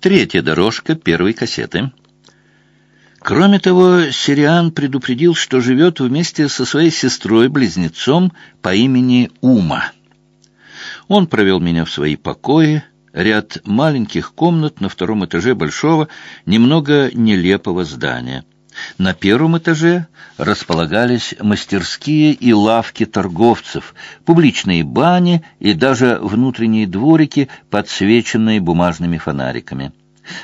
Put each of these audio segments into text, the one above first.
Третья дорожка первой кассеты. Кроме того, Сириан предупредил, что живет вместе со своей сестрой-близнецом по имени Ума. Он провел меня в свои покои, ряд маленьких комнат на втором этаже большого, немного нелепого здания. На первом этаже располагались мастерские и лавки торговцев, публичные бани и даже внутренние дворики, подсвеченные бумажными фонариками.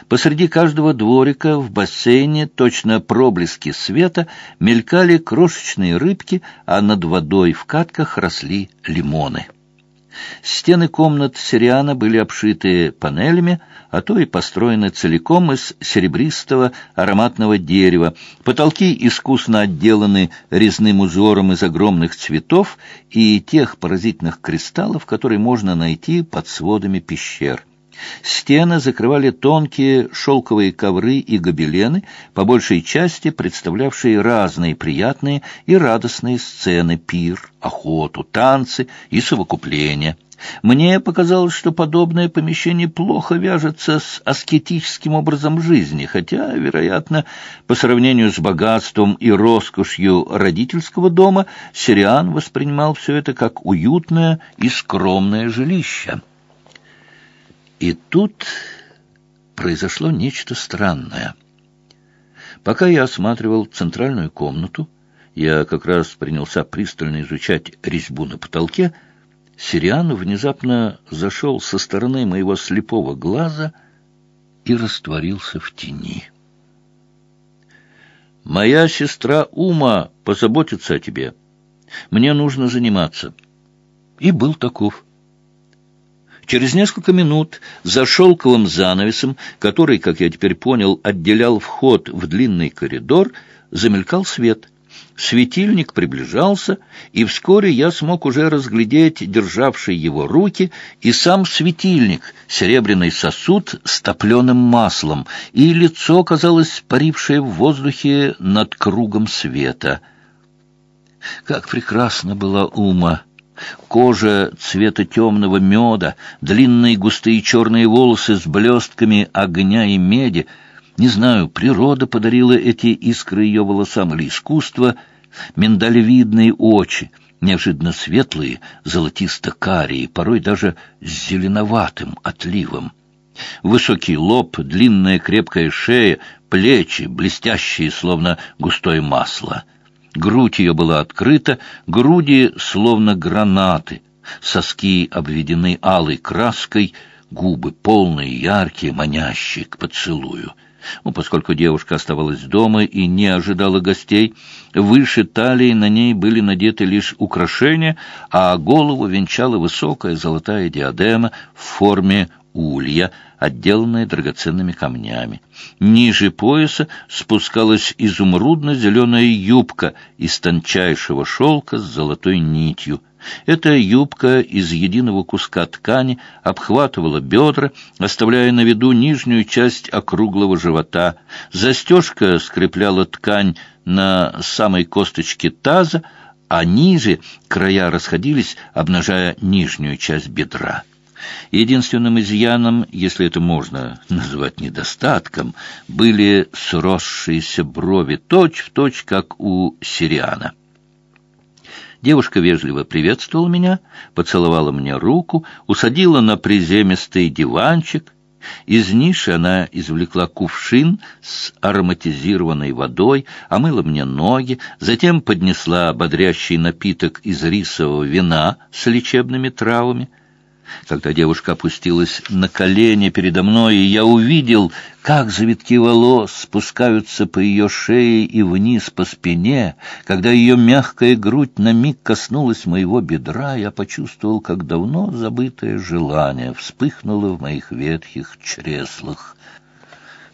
Посреди каждого дворика в бассейне, точно проблески света, мелькали крошечные рыбки, а над водой в катках росли лимоны. Стены комнат Сириана были обшиты панелями, а то и построены целиком из серебристого ароматного дерева. Потолки искусно отделаны резным узором из огромных цветов и тех поразительных кристаллов, которые можно найти под сводами пещер. Стены закрывали тонкие шелковые ковры и гобелены, по большей части представлявшие разные приятные и радостные сцены, пир, охоту, танцы и совокупления. Мне показалось, что подобное помещение плохо вяжется с аскетическим образом жизни, хотя, вероятно, по сравнению с богатством и роскошью родительского дома, Сириан воспринимал все это как уютное и скромное жилище. И тут произошло нечто странное. Пока я осматривал центральную комнату, я как раз принялся пристально изучать резьбу на потолке, Сириан внезапно зашел со стороны моего слепого глаза и растворился в тени. «Моя сестра Ума позаботится о тебе. Мне нужно заниматься». И был таков. Через несколько минут за шелковым занавесом, который, как я теперь понял, отделял вход в длинный коридор, замелькал свет. Светильник приближался, и вскоре я смог уже разглядеть державшие его руки и сам светильник, серебряный сосуд с топленым маслом, и лицо, казалось, парившее в воздухе над кругом света. Как прекрасна была ума! Кожа цвета темного меда, длинные густые черные волосы с блестками огня и меди. Не знаю, природа подарила эти искры ее волосам или искусство, миндалевидные очи, неожиданно светлые, золотисто-карие, порой даже с зеленоватым отливом. Высокий лоб, длинная крепкая шея, плечи, блестящие, словно густое масло — Грудь ее была открыта, груди словно гранаты, соски обведены алой краской, губы полные, яркие, манящие к поцелую. Ну, поскольку девушка оставалась дома и не ожидала гостей, выше талии на ней были надеты лишь украшения, а голову венчала высокая золотая диадема в форме улья, отделанная драгоценными камнями. Ниже пояса спускалась изумрудно-зеленая юбка из тончайшего шелка с золотой нитью. Эта юбка из единого куска ткани обхватывала бедра, оставляя на виду нижнюю часть округлого живота. Застежка скрепляла ткань на самой косточке таза, а ниже края расходились, обнажая нижнюю часть бедра. Единственным изъяном, если это можно назвать недостатком, были сросшиеся брови, точь-в-точь, точь, как у Сириана. Девушка вежливо приветствовала меня, поцеловала мне руку, усадила на приземистый диванчик. Из ниши она извлекла кувшин с ароматизированной водой, омыла мне ноги, затем поднесла бодрящий напиток из рисового вина с лечебными травами — когда девушка опустилась на колени передо мной, и я увидел, как завитки волос спускаются по ее шее и вниз по спине, когда ее мягкая грудь на миг коснулась моего бедра, я почувствовал, как давно забытое желание вспыхнуло в моих ветхих чреслах.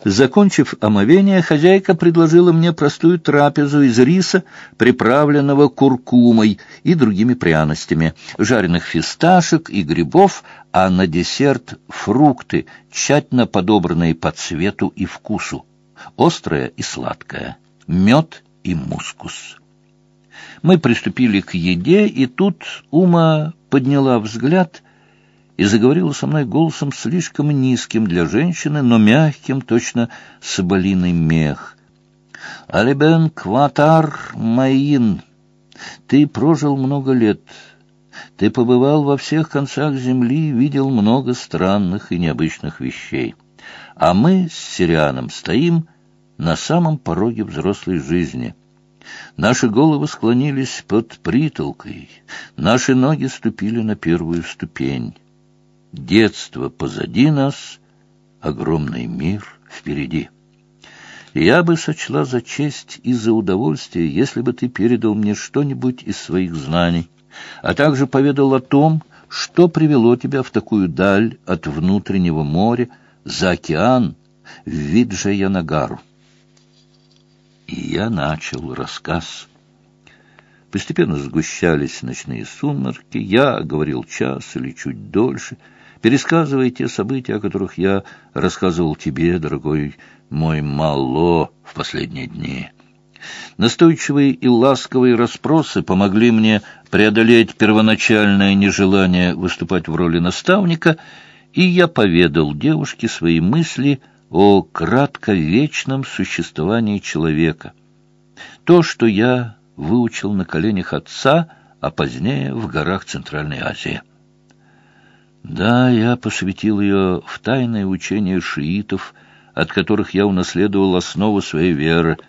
Закончив омовение, хозяйка предложила мне простую трапезу из риса, приправленного куркумой и другими пряностями, жареных фисташек и грибов, а на десерт фрукты, тщательно подобранные по цвету и вкусу, острое и сладкое, мед и мускус. Мы приступили к еде, и тут Ума подняла взгляд — и заговорила со мной голосом слишком низким для женщины, но мягким, точно соболиный мех. «Алибен Кватар Маин, ты прожил много лет». Ты побывал во всех концах земли, видел много странных и необычных вещей. А мы с Сирианом стоим на самом пороге взрослой жизни. Наши головы склонились под притолкой, наши ноги ступили на первую ступень. Детство позади нас, огромный мир впереди. Я бы сочла за честь и за удовольствие, если бы ты передал мне что-нибудь из своих знаний, а также поведал о том, что привело тебя в такую даль от внутреннего моря за океан в Виджаянагару. И я начал рассказ. Постепенно сгущались ночные сумерки, я говорил час или чуть дольше, пересказывая те события, о которых я рассказывал тебе, дорогой мой Мало, в последние дни. Настойчивые и ласковые расспросы помогли мне преодолеть первоначальное нежелание выступать в роли наставника, и я поведал девушке свои мысли о кратковечном существовании человека. То, что я выучил на коленях отца, а позднее в горах Центральной Азии. Да, я посвятил ее в тайное учение шиитов, от которых я унаследовал основу своей веры —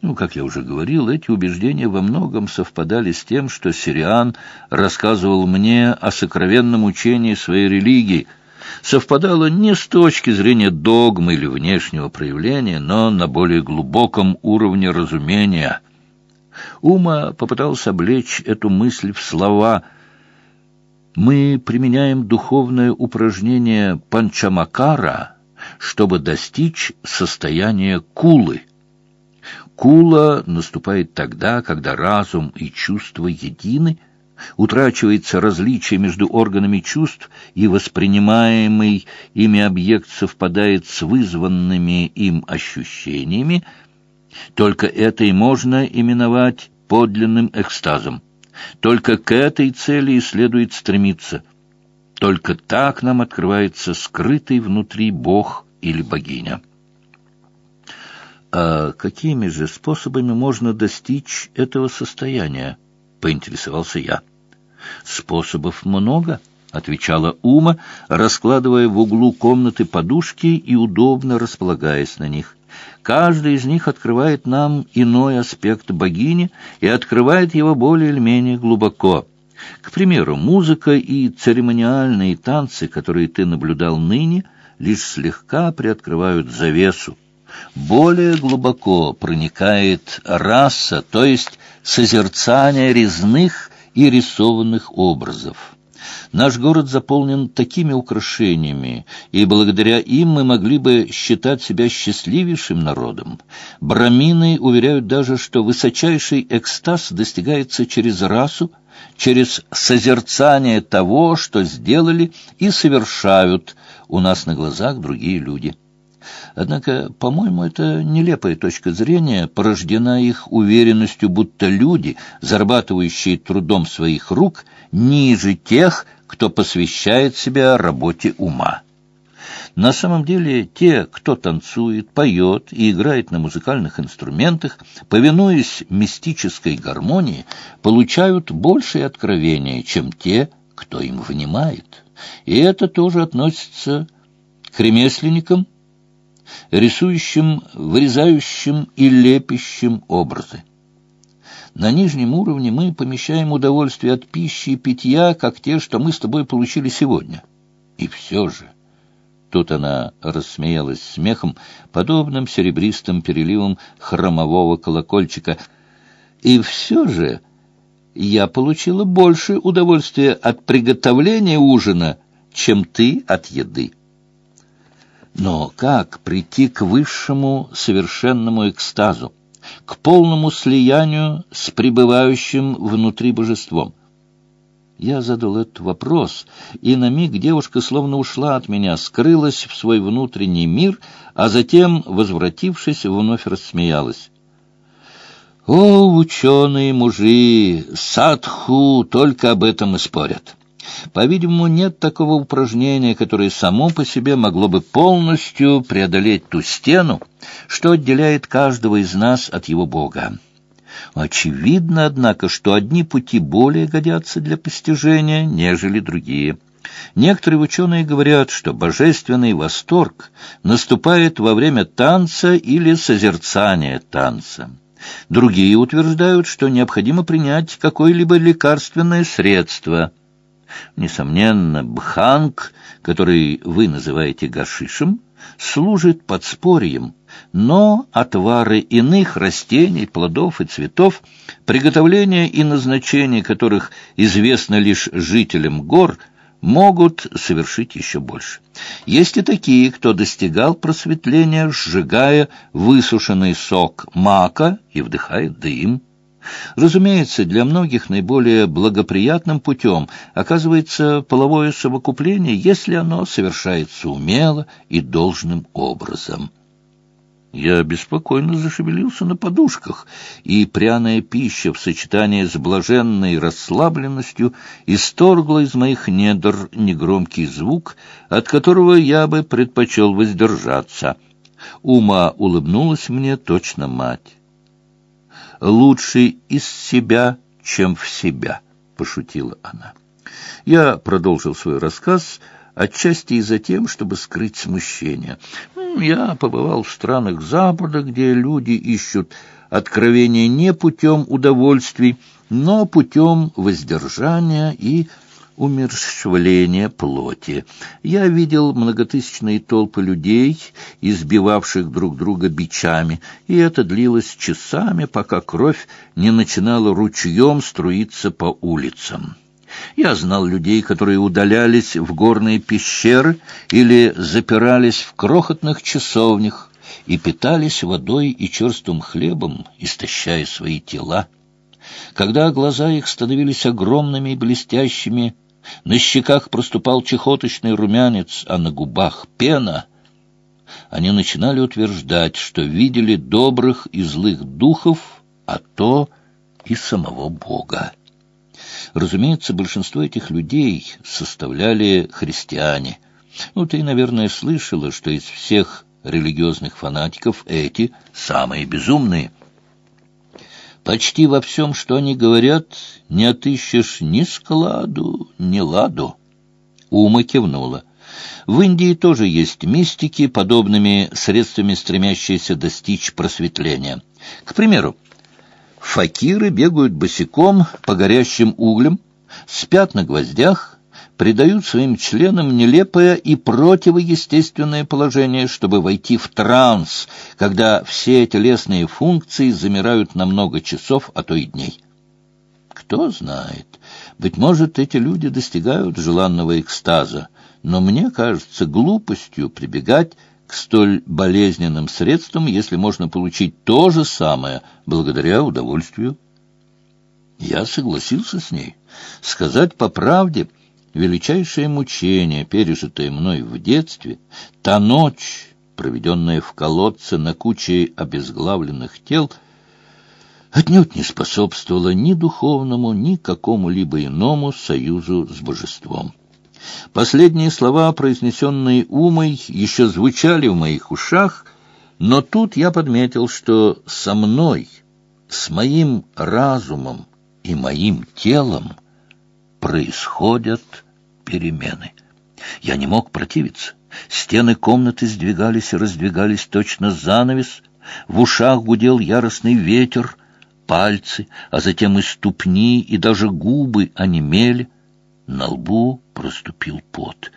ну, как я уже говорил, эти убеждения во многом совпадали с тем, что Сириан рассказывал мне о сокровенном учении своей религии. Совпадало не с точки зрения догмы или внешнего проявления, но на более глубоком уровне разумения. Ума попытался облечь эту мысль в слова «Мы применяем духовное упражнение панчамакара, чтобы достичь состояния кулы». Кула наступает тогда, когда разум и чувства едины, утрачивается различие между органами чувств, и воспринимаемый ими объект совпадает с вызванными им ощущениями, только это и можно именовать подлинным экстазом. Только к этой цели и следует стремиться. Только так нам открывается скрытый внутри Бог или богиня. «А какими же способами можно достичь этого состояния?» — поинтересовался я. «Способов много», — отвечала Ума, раскладывая в углу комнаты подушки и удобно располагаясь на них. «Каждый из них открывает нам иной аспект богини и открывает его более или менее глубоко». К примеру, музыка и церемониальные танцы, которые ты наблюдал ныне, лишь слегка приоткрывают завесу, более глубоко проникает раса, то есть созерцание резных и рисованных образов. Наш город заполнен такими украшениями, и благодаря им мы могли бы считать себя счастливейшим народом. Брамины уверяют даже, что высочайший экстаз достигается через расу, через созерцание того, что сделали и совершают у нас на глазах другие люди. Однако, по-моему, это нелепая точка зрения, порождена их уверенностью, будто люди, зарабатывающие трудом своих рук, ниже тех, кто посвящает себя работе ума. На самом деле, те, кто танцует, поет и играет на музыкальных инструментах, повинуясь мистической гармонии, получают большее откровение, чем те, кто им внимает. И это тоже относится к ремесленникам, рисующим, вырезающим и лепящим образы. На нижнем уровне мы помещаем удовольствие от пищи и питья, как те, что мы с тобой получили сегодня. И все же... Тут она рассмеялась смехом, подобным серебристым переливом хромового колокольчика. И все же я получила больше удовольствия от приготовления ужина, чем ты от еды. Но как прийти к высшему совершенному экстазу, к полному слиянию с пребывающим внутри божеством? Я задал этот вопрос, и на миг девушка словно ушла от меня, скрылась в свой внутренний мир, а затем, возвратившись, вновь рассмеялась. «О, ученые мужи, садху только об этом и спорят. По-видимому, нет такого упражнения, которое само по себе могло бы полностью преодолеть ту стену, что отделяет каждого из нас от его Бога. Очевидно, однако, что одни пути более годятся для постижения, нежели другие. Некоторые ученые говорят, что божественный восторг наступает во время танца или созерцания танца. Другие утверждают, что необходимо принять какое-либо лекарственное средство. Несомненно, бханг, который вы называете гашишем, служит подспорьем, но отвары иных растений, плодов и цветов, приготовление и назначение которых известно лишь жителям гор, могут совершить еще больше. Есть и такие, кто достигал просветления, сжигая высушенный сок мака и вдыхая дым. Разумеется, для многих наиболее благоприятным путем оказывается половое совокупление, если оно совершается умело и должным образом. Я беспокойно зашевелился на подушках, и пряная пища в сочетании с блаженной расслабленностью исторгла из моих недр негромкий звук, от которого я бы предпочел воздержаться. Ума улыбнулась мне точно мать. «Лучше из себя, чем в себя», — пошутила она. Я продолжил свой рассказ — отчасти и за тем, чтобы скрыть смущение. Я побывал в странах Запада, где люди ищут откровения не путем удовольствий, но путем воздержания и умерщвления плоти. Я видел многотысячные толпы людей, избивавших друг друга бичами, и это длилось часами, пока кровь не начинала ручьем струиться по улицам. Я знал людей, которые удалялись в горные пещеры или запирались в крохотных часовнях и питались водой и черствым хлебом, истощая свои тела. Когда глаза их становились огромными и блестящими, на щеках проступал чехоточный румянец, а на губах пена, они начинали утверждать, что видели добрых и злых духов, а то и самого Бога. Разумеется, большинство этих людей составляли христиане. Ну, ты, наверное, слышала, что из всех религиозных фанатиков эти самые безумные. Почти во всем, что они говорят, не отыщешь ни складу, ни ладу. Ума кивнула. В Индии тоже есть мистики, подобными средствами стремящиеся достичь просветления. К примеру, Факиры бегают босиком по горящим углям, спят на гвоздях, придают своим членам нелепое и противоестественное положение, чтобы войти в транс, когда все телесные функции замирают на много часов, а то и дней. Кто знает, быть может, эти люди достигают желанного экстаза, но мне кажется глупостью прибегать к столь болезненным средствам, если можно получить то же самое благодаря удовольствию. Я согласился с ней. Сказать по правде, величайшее мучение, пережитое мной в детстве, та ночь, проведенная в колодце на куче обезглавленных тел, отнюдь не способствовала ни духовному, ни какому-либо иному союзу с божеством. Последние слова, произнесенные Умой, еще звучали в моих ушах, но тут я подметил, что со мной, с моим разумом и моим телом происходят перемены. Я не мог противиться. Стены комнаты сдвигались и раздвигались точно занавес, в ушах гудел яростный ветер, пальцы, а затем и ступни, и даже губы онемели — на лбу проступил пот.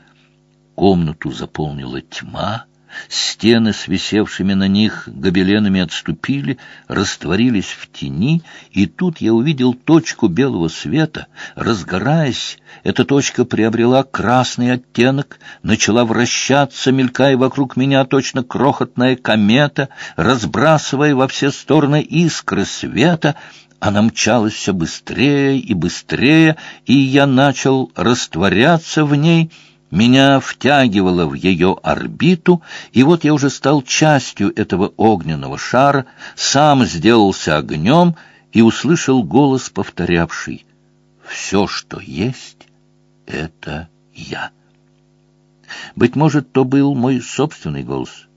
Комнату заполнила тьма, стены с висевшими на них гобеленами отступили, растворились в тени, и тут я увидел точку белого света. Разгораясь, эта точка приобрела красный оттенок, начала вращаться, мелькая вокруг меня точно крохотная комета, разбрасывая во все стороны искры света — она мчалась все быстрее и быстрее, и я начал растворяться в ней, меня втягивало в ее орбиту, и вот я уже стал частью этого огненного шара, сам сделался огнем и услышал голос, повторявший «Все, что есть, — это я. Быть может, то был мой собственный голос.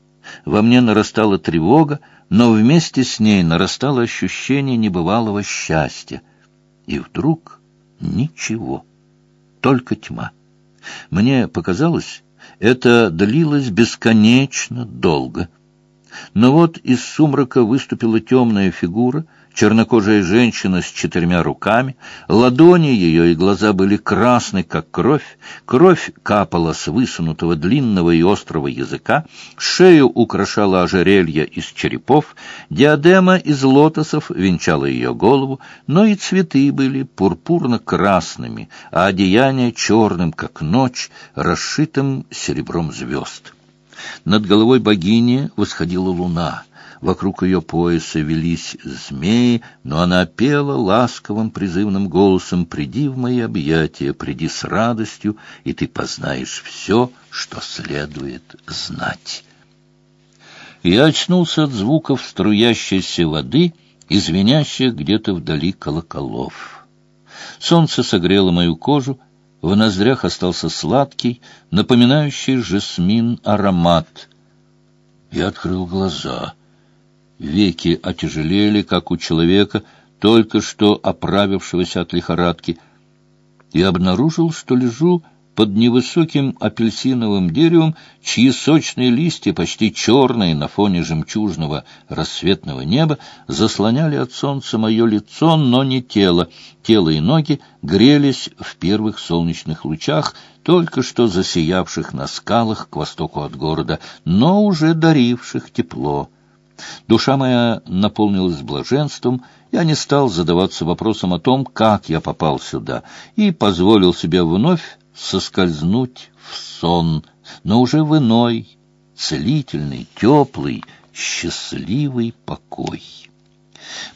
Во мне нарастала тревога, но вместе с ней нарастало ощущение небывалого счастья. И вдруг ничего, только тьма. Мне показалось, это длилось бесконечно долго. Но вот из сумрака выступила темная фигура — чернокожая женщина с четырьмя руками, ладони ее и глаза были красны, как кровь, кровь капала с высунутого длинного и острого языка, шею украшала ожерелье из черепов, диадема из лотосов венчала ее голову, но и цветы были пурпурно-красными, а одеяние черным, как ночь, расшитым серебром звезд. Над головой богини восходила луна — Вокруг ее пояса велись змеи, но она пела ласковым призывным голосом «Приди в мои объятия, приди с радостью, и ты познаешь все, что следует знать». Я очнулся от звуков струящейся воды и звенящих где-то вдали колоколов. Солнце согрело мою кожу, в ноздрях остался сладкий, напоминающий жасмин аромат. Я открыл глаза — Веки отяжелели, как у человека, только что оправившегося от лихорадки, и обнаружил, что лежу под невысоким апельсиновым деревом, чьи сочные листья, почти черные на фоне жемчужного рассветного неба, заслоняли от солнца мое лицо, но не тело. Тело и ноги грелись в первых солнечных лучах, только что засиявших на скалах к востоку от города, но уже даривших тепло. Душа моя наполнилась блаженством, я не стал задаваться вопросом о том, как я попал сюда, и позволил себе вновь соскользнуть в сон, но уже в иной, целительный, теплый, счастливый покой.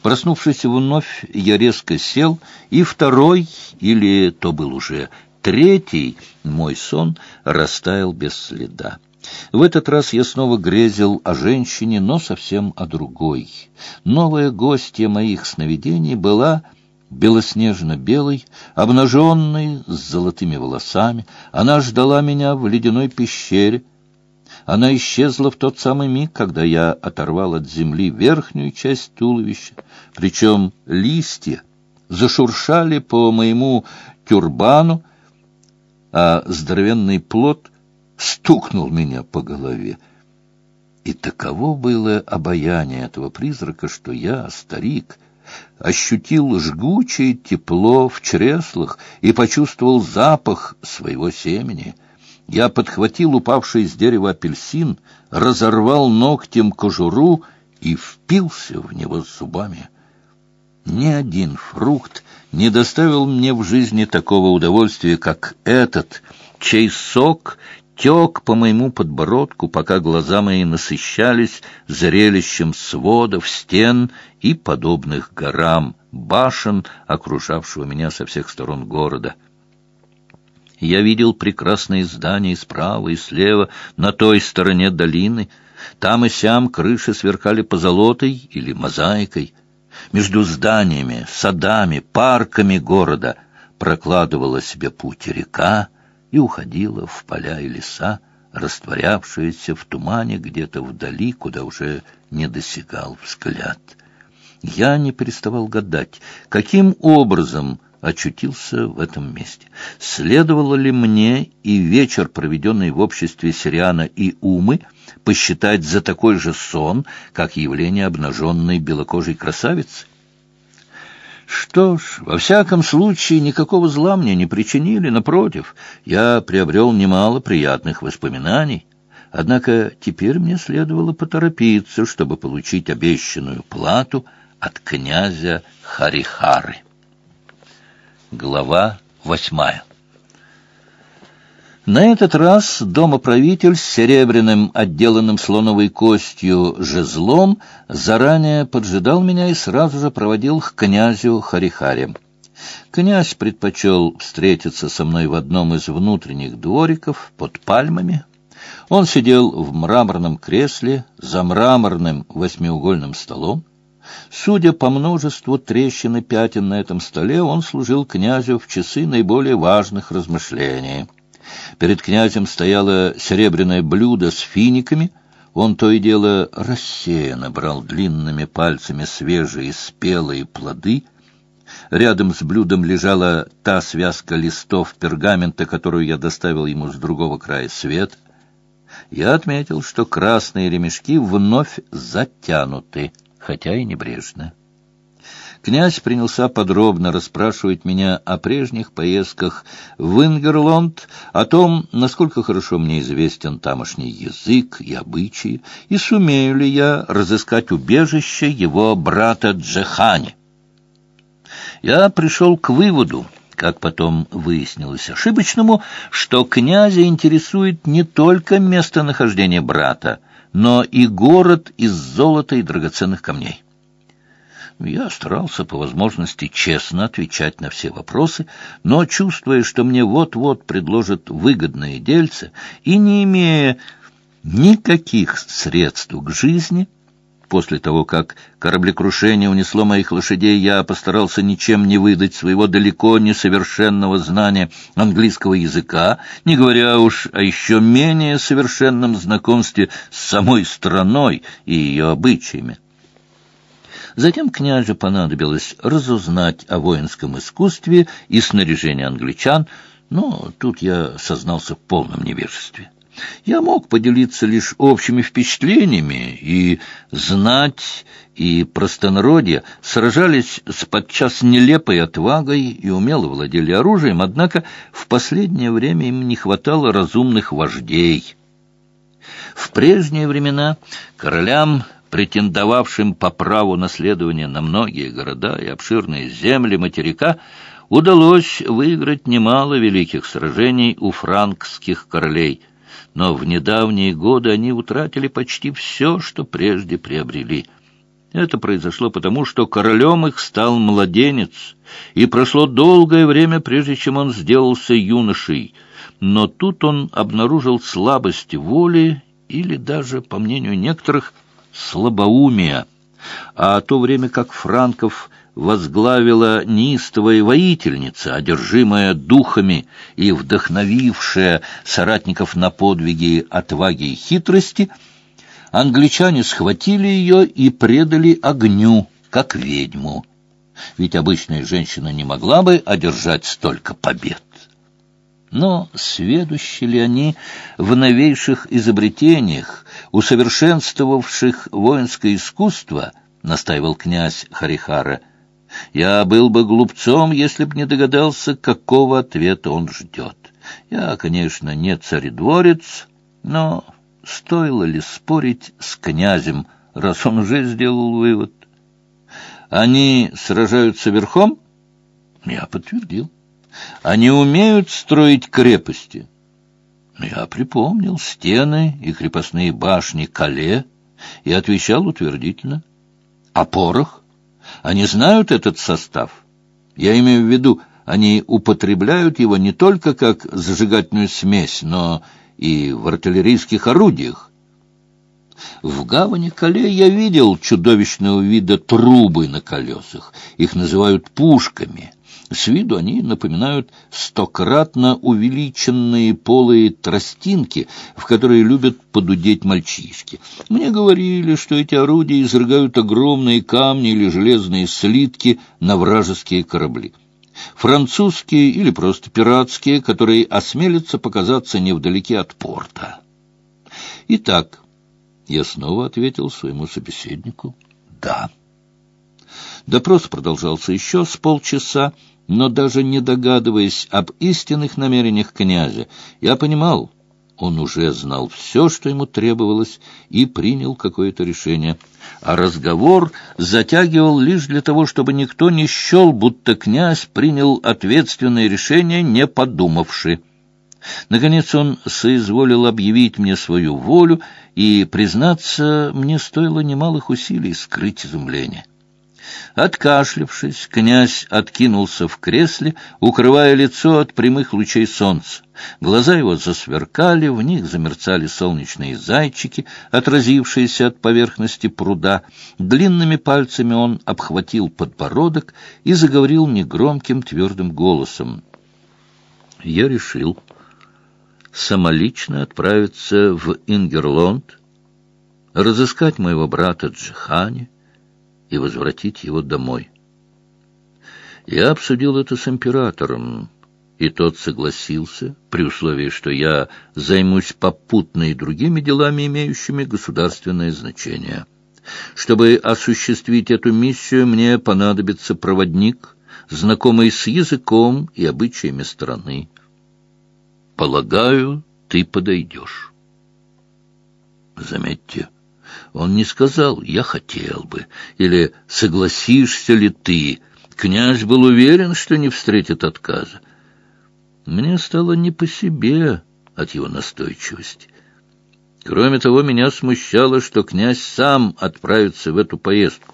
Проснувшись вновь, я резко сел, и второй, или то был уже третий, мой сон растаял без следа. В этот раз я снова грезил о женщине, но совсем о другой. Новая гостья моих сновидений была белоснежно-белой, обнаженной, с золотыми волосами. Она ждала меня в ледяной пещере. Она исчезла в тот самый миг, когда я оторвал от земли верхнюю часть туловища, причем листья зашуршали по моему тюрбану, а здоровенный плод — стукнул меня по голове. И таково было обаяние этого призрака, что я, старик, ощутил жгучее тепло в чреслах и почувствовал запах своего семени. Я подхватил упавший с дерева апельсин, разорвал ногтем кожуру и впился в него зубами. Ни один фрукт не доставил мне в жизни такого удовольствия, как этот, чей сок тек по моему подбородку, пока глаза мои насыщались зрелищем сводов, стен и подобных горам, башен, окружавшего меня со всех сторон города. Я видел прекрасные здания справа и слева, на той стороне долины. Там и сям крыши сверкали позолотой или мозаикой. Между зданиями, садами, парками города прокладывала себе путь река, и уходила в поля и леса, растворявшаяся в тумане где-то вдали, куда уже не досягал взгляд. Я не переставал гадать, каким образом очутился в этом месте. Следовало ли мне и вечер, проведенный в обществе Сириана и Умы, посчитать за такой же сон, как явление обнаженной белокожей красавицы? Что ж, во всяком случае, никакого зла мне не причинили, напротив, я приобрел немало приятных воспоминаний. Однако теперь мне следовало поторопиться, чтобы получить обещанную плату от князя Харихары. Глава восьмая на этот раз домоправитель с серебряным, отделанным слоновой костью жезлом заранее поджидал меня и сразу же проводил к князю Харихаре. Князь предпочел встретиться со мной в одном из внутренних двориков под пальмами. Он сидел в мраморном кресле за мраморным восьмиугольным столом. Судя по множеству трещин и пятен на этом столе, он служил князю в часы наиболее важных размышлений. Перед князем стояло серебряное блюдо с финиками. Он то и дело рассеянно брал длинными пальцами свежие спелые плоды. Рядом с блюдом лежала та связка листов пергамента, которую я доставил ему с другого края света. Я отметил, что красные ремешки вновь затянуты хотя и небрежно. Князь принялся подробно расспрашивать меня о прежних поездках в Ингерлонд, о том, насколько хорошо мне известен тамошний язык и обычаи, и сумею ли я разыскать убежище его брата Джехани. Я пришел к выводу, как потом выяснилось ошибочному, что князя интересует не только местонахождение брата, но и город из золота и драгоценных камней. Я старался по возможности честно отвечать на все вопросы, но, чувствуя, что мне вот-вот предложат выгодные дельцы, и не имея никаких средств к жизни, После того, как кораблекрушение унесло моих лошадей, я постарался ничем не выдать своего далеко несовершенного знания английского языка, не говоря уж о еще менее совершенном знакомстве с самой страной и ее обычаями. Затем княже понадобилось разузнать о воинском искусстве и снаряжении англичан, но тут я сознался в полном невежестве. Я мог поделиться лишь общими впечатлениями и знать, и простонародье сражались с подчас нелепой отвагой и умело владели оружием, однако в последнее время им не хватало разумных вождей. В прежние времена королям, претендовавшим по праву наследования на многие города и обширные земли материка, удалось выиграть немало великих сражений у франкских королей – но в недавние годы они утратили почти все, что прежде приобрели. Это произошло потому, что королем их стал младенец, и прошло долгое время, прежде чем он сделался юношей. Но тут он обнаружил слабость воли или даже, по мнению некоторых, слабоумия. А то время как франков возглавила неистовая воительница, одержимая духами и вдохновившая соратников на подвиги отваги и хитрости, англичане схватили ее и предали огню, как ведьму. Ведь обычная женщина не могла бы одержать столько побед. Но сведущи ли они в новейших изобретениях, усовершенствовавших воинское искусство, настаивал князь Харихара, я был бы глупцом, если б не догадался, какого ответа он ждет. Я, конечно, не царедворец, но стоило ли спорить с князем, раз он уже сделал вывод? Они сражаются верхом? Я подтвердил. Они умеют строить крепости? Я припомнил стены и крепостные башни Кале и отвечал утвердительно. А порох? Они знают этот состав? Я имею в виду, они употребляют его не только как зажигательную смесь, но и в артиллерийских орудиях. В гавани Кале я видел чудовищного вида трубы на колесах. Их называют пушками — с виду они напоминают стократно увеличенные полые тростинки, в которые любят подудеть мальчишки. Мне говорили, что эти орудия изрыгают огромные камни или железные слитки на вражеские корабли. Французские или просто пиратские, которые осмелятся показаться невдалеке от порта. Итак, я снова ответил своему собеседнику «да». Допрос продолжался еще с полчаса, но даже не догадываясь об истинных намерениях князя, я понимал, он уже знал все, что ему требовалось, и принял какое-то решение. А разговор затягивал лишь для того, чтобы никто не счел, будто князь принял ответственное решение, не подумавши. Наконец он соизволил объявить мне свою волю, и, признаться, мне стоило немалых усилий скрыть изумление. Откашлявшись, князь откинулся в кресле, укрывая лицо от прямых лучей солнца. Глаза его засверкали, в них замерцали солнечные зайчики, отразившиеся от поверхности пруда. Длинными пальцами он обхватил подбородок и заговорил негромким твердым голосом. «Я решил самолично отправиться в Ингерлонд, разыскать моего брата Джихани, и возвратить его домой. Я обсудил это с императором, и тот согласился, при условии, что я займусь попутно и другими делами, имеющими государственное значение. Чтобы осуществить эту миссию, мне понадобится проводник, знакомый с языком и обычаями страны. Полагаю, ты подойдешь. Заметьте, он не сказал «я хотел бы» или «согласишься ли ты». Князь был уверен, что не встретит отказа. Мне стало не по себе от его настойчивости. Кроме того, меня смущало, что князь сам отправится в эту поездку.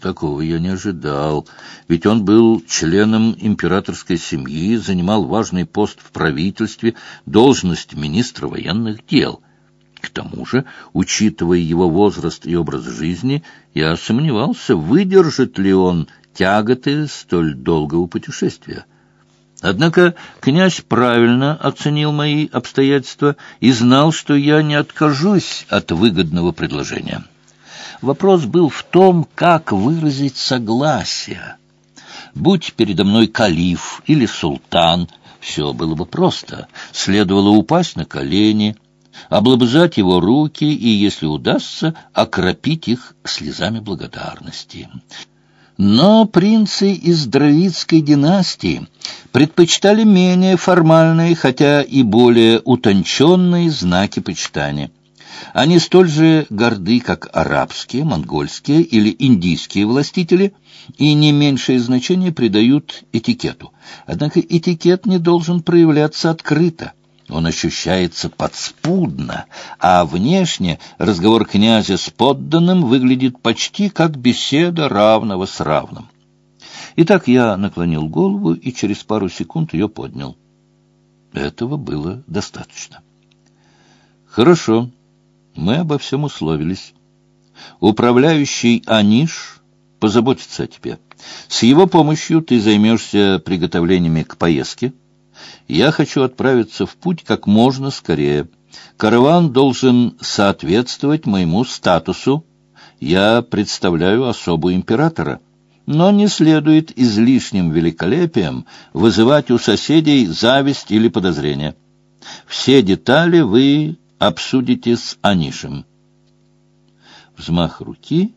Такого я не ожидал, ведь он был членом императорской семьи, занимал важный пост в правительстве, должность министра военных дел — к тому же, учитывая его возраст и образ жизни, я сомневался, выдержит ли он тяготы столь долгого путешествия. Однако князь правильно оценил мои обстоятельства и знал, что я не откажусь от выгодного предложения. Вопрос был в том, как выразить согласие. Будь передо мной калиф или султан, все было бы просто. Следовало упасть на колени — облобызать его руки и, если удастся, окропить их слезами благодарности. Но принцы из Дравидской династии предпочитали менее формальные, хотя и более утонченные знаки почитания. Они столь же горды, как арабские, монгольские или индийские властители, и не меньшее значение придают этикету. Однако этикет не должен проявляться открыто. Он ощущается подспудно, а внешне разговор князя с подданным выглядит почти как беседа равного с равным. Итак, я наклонил голову и через пару секунд ее поднял. Этого было достаточно. Хорошо, мы обо всем условились. Управляющий Аниш позаботится о тебе. С его помощью ты займешься приготовлениями к поездке, я хочу отправиться в путь как можно скорее. Караван должен соответствовать моему статусу. Я представляю особу императора. Но не следует излишним великолепием вызывать у соседей зависть или подозрение. Все детали вы обсудите с Анишем. Взмах руки,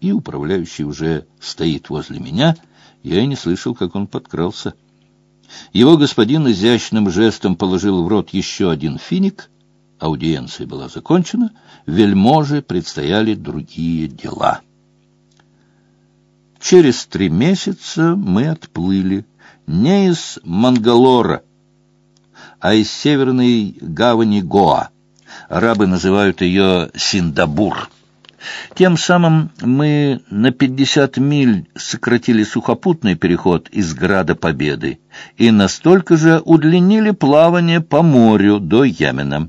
и управляющий уже стоит возле меня. Я и не слышал, как он подкрался. Его господин изящным жестом положил в рот еще один финик. Аудиенция была закончена, вельможи предстояли другие дела. Через три месяца мы отплыли не из Мангалора, а из северной гавани Гоа. Арабы называют ее Синдабур. Тем самым мы на 50 миль сократили сухопутный переход из Града Победы и настолько же удлинили плавание по морю до Йемена.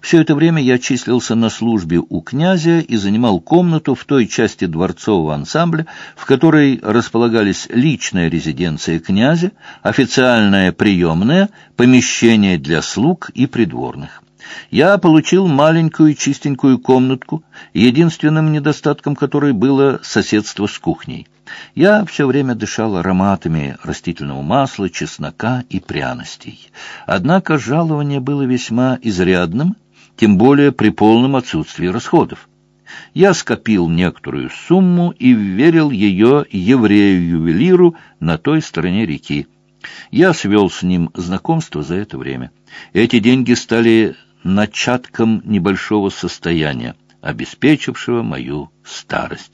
Все это время я числился на службе у князя и занимал комнату в той части дворцового ансамбля, в которой располагались личная резиденция князя, официальная приемная, помещение для слуг и придворных. Я получил маленькую чистенькую комнатку, единственным недостатком которой было соседство с кухней. Я все время дышал ароматами растительного масла, чеснока и пряностей. Однако жалование было весьма изрядным, тем более при полном отсутствии расходов. Я скопил некоторую сумму и вверил ее еврею-ювелиру на той стороне реки. Я свел с ним знакомство за это время. Эти деньги стали начатком небольшого состояния, обеспечившего мою старость.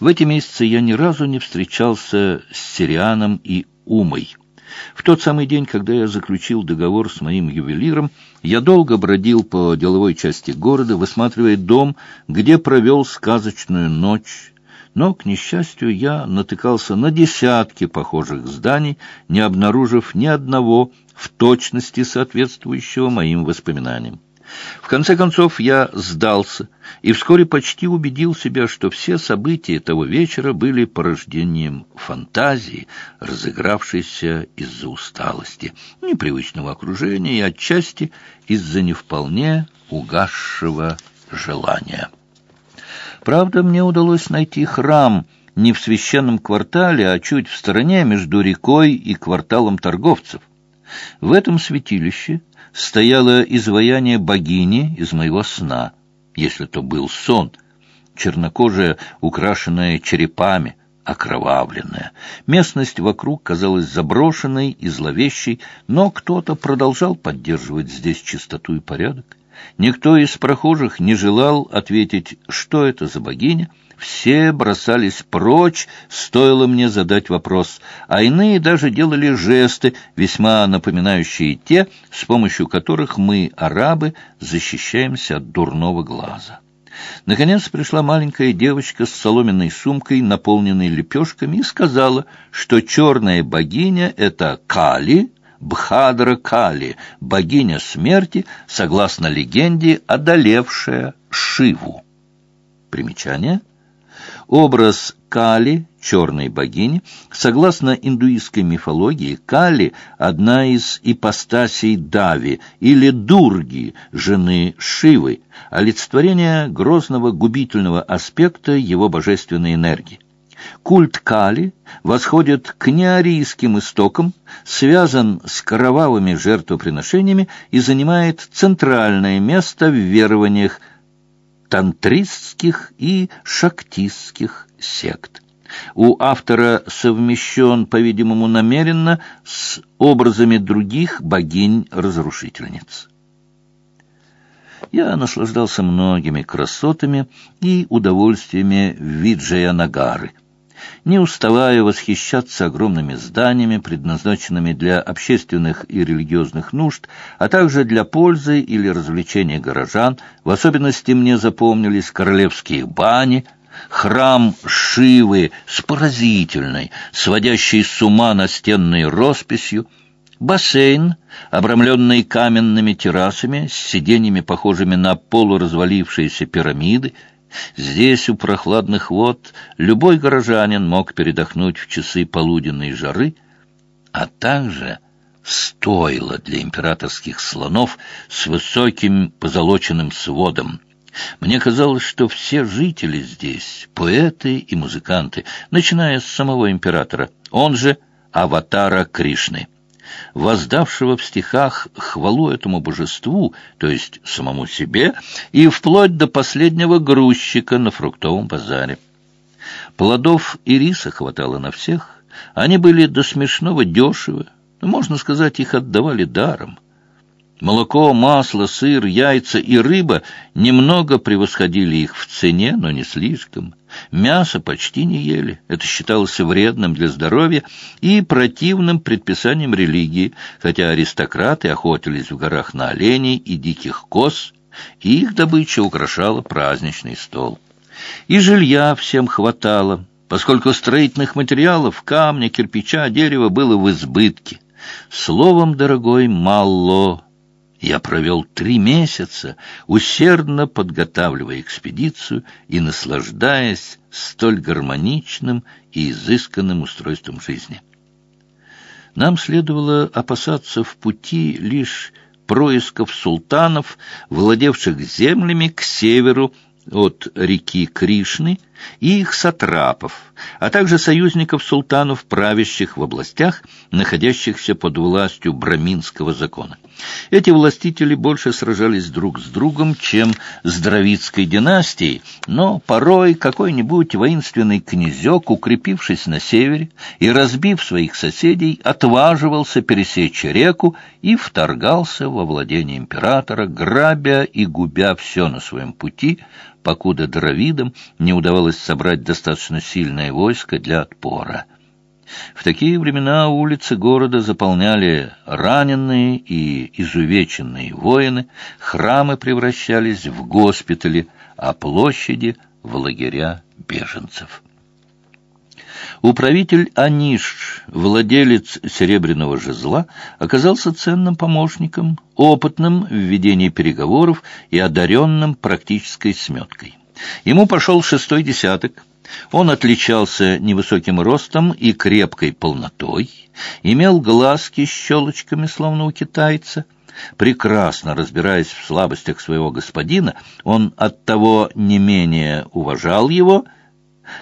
В эти месяцы я ни разу не встречался с Сирианом и Умой. В тот самый день, когда я заключил договор с моим ювелиром, я долго бродил по деловой части города, высматривая дом, где провел сказочную ночь, но, к несчастью, я натыкался на десятки похожих зданий, не обнаружив ни одного в точности соответствующего моим воспоминаниям. В конце концов я сдался и вскоре почти убедил себя, что все события того вечера были порождением фантазии, разыгравшейся из-за усталости, непривычного окружения и отчасти из-за не вполне угасшего желания. Правда, мне удалось найти храм не в священном квартале, а чуть в стороне между рекой и кварталом торговцев. В этом святилище стояло изваяние богини из моего сна, если то был сон, чернокожая, украшенная черепами, окровавленная. Местность вокруг казалась заброшенной и зловещей, но кто-то продолжал поддерживать здесь чистоту и порядок. Никто из прохожих не желал ответить, что это за богиня, все бросались прочь, стоило мне задать вопрос, а иные даже делали жесты, весьма напоминающие те, с помощью которых мы, арабы, защищаемся от дурного глаза. Наконец пришла маленькая девочка с соломенной сумкой, наполненной лепешками, и сказала, что черная богиня — это Кали, Бхадра Кали, богиня смерти, согласно легенде, одолевшая Шиву. Примечание — Образ Кали, черной богини, согласно индуистской мифологии, Кали – одна из ипостасей Дави или Дурги, жены Шивы, олицетворение грозного губительного аспекта его божественной энергии. Культ Кали восходит к неарийским истокам, связан с кровавыми жертвоприношениями и занимает центральное место в верованиях тантристских и шактистских сект. У автора совмещен, по-видимому, намеренно с образами других богинь-разрушительниц. Я наслаждался многими красотами и удовольствиями Виджая Нагары — не уставая восхищаться огромными зданиями, предназначенными для общественных и религиозных нужд, а также для пользы или развлечения горожан. В особенности мне запомнились королевские бани, храм Шивы с поразительной, сводящей с ума настенной росписью, бассейн, обрамленный каменными террасами с сиденьями, похожими на полуразвалившиеся пирамиды, Здесь, у прохладных вод, любой горожанин мог передохнуть в часы полуденной жары, а также стойло для императорских слонов с высоким позолоченным сводом. Мне казалось, что все жители здесь — поэты и музыканты, начиная с самого императора, он же аватара Кришны воздавшего в стихах хвалу этому божеству, то есть самому себе, и вплоть до последнего грузчика на фруктовом базаре. Плодов и риса хватало на всех, они были до смешного дешевы, можно сказать, их отдавали даром. Молоко, масло, сыр, яйца и рыба немного превосходили их в цене, но не слишком. Мясо почти не ели. Это считалось вредным для здоровья и противным предписанием религии, хотя аристократы охотились в горах на оленей и диких коз, и их добыча украшала праздничный стол. И жилья всем хватало, поскольку строительных материалов, камня, кирпича, дерева было в избытке. Словом, дорогой, мало я провел три месяца, усердно подготавливая экспедицию и наслаждаясь столь гармоничным и изысканным устройством жизни. Нам следовало опасаться в пути лишь происков султанов, владевших землями к северу от реки Кришны и их сатрапов, а также союзников султанов, правящих в областях, находящихся под властью браминского закона. Эти властители больше сражались друг с другом, чем с Дравидской династией, но порой какой-нибудь воинственный князек, укрепившись на севере и разбив своих соседей, отваживался пересечь реку и вторгался во владение императора, грабя и губя все на своем пути, покуда Дравидам не удавалось собрать достаточно сильное войско для отпора. В такие времена улицы города заполняли раненые и изувеченные воины, храмы превращались в госпитали, а площади — в лагеря беженцев. Управитель Аниш, владелец серебряного жезла, оказался ценным помощником, опытным в ведении переговоров и одаренным практической сметкой. Ему пошел шестой десяток, он отличался невысоким ростом и крепкой полнотой, имел глазки с щелочками, словно у китайца. Прекрасно разбираясь в слабостях своего господина, он оттого не менее уважал его.